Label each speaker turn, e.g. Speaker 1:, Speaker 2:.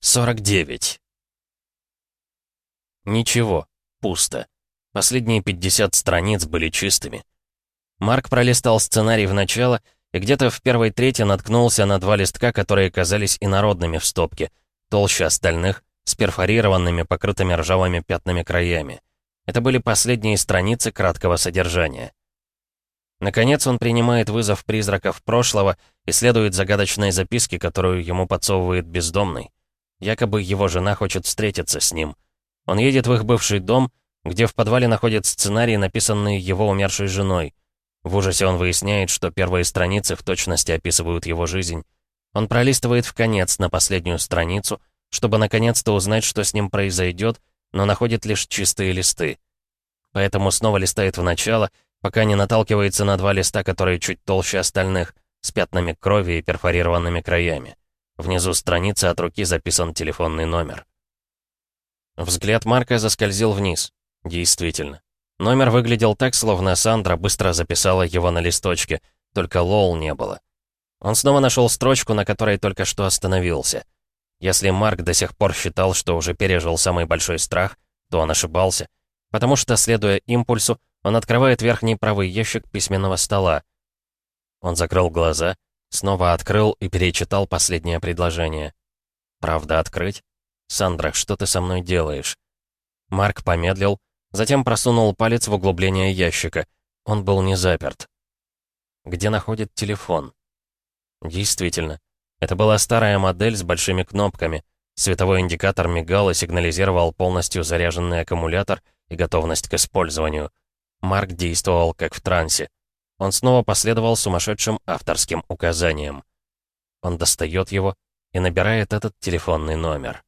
Speaker 1: 49. Ничего, пусто. Последние 50 страниц были чистыми. Марк пролистал сценарий в начало и где-то в первой трети наткнулся на два листка, которые казались инородными в стопке, толще остальных, с перфорированными, покрытыми ржавыми пятнами краями. Это были последние страницы краткого содержания. Наконец он принимает вызов призраков прошлого и следует загадочной записке, которую ему подсовывает бездомный. Якобы его жена хочет встретиться с ним. Он едет в их бывший дом, где в подвале находит сценарий, написанный его умершей женой. В ужасе он выясняет, что первые страницы в точности описывают его жизнь. Он пролистывает в конец на последнюю страницу, чтобы наконец-то узнать, что с ним произойдет, но находит лишь чистые листы. Поэтому снова листает в начало, пока не наталкивается на два листа, которые чуть толще остальных, с пятнами крови и перфорированными краями. Внизу страницы от руки записан телефонный номер. Взгляд Марка заскользил вниз. Действительно. Номер выглядел так, словно Сандра быстро записала его на листочке, только Лол не было. Он снова нашел строчку, на которой только что остановился. Если Марк до сих пор считал, что уже пережил самый большой страх, то он ошибался, потому что, следуя импульсу, он открывает верхний правый ящик письменного стола. Он закрыл глаза Снова открыл и перечитал последнее предложение. «Правда открыть? Сандра, что ты со мной делаешь?» Марк помедлил, затем просунул палец в углубление ящика. Он был не заперт. Где находит телефон? Действительно, это была старая модель с большими кнопками. Световой индикатор мигал и сигнализировал полностью заряженный аккумулятор и готовность к использованию. Марк действовал как в трансе. Он снова последовал сумасшедшим авторским указаниям. Он достает его и набирает этот телефонный номер.